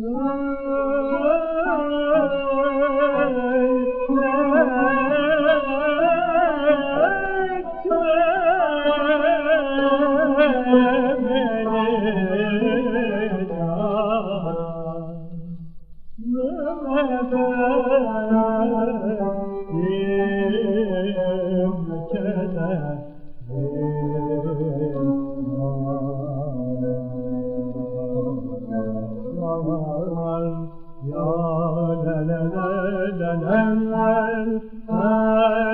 Never zaman Ya le le le le le le Le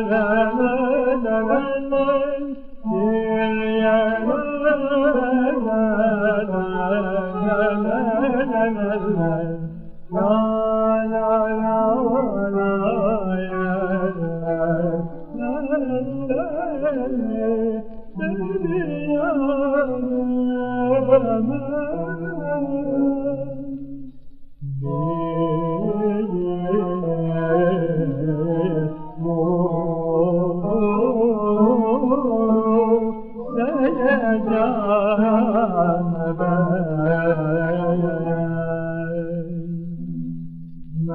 le le le le Bir yere le le le le le le La la la la Dünya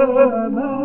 Amen.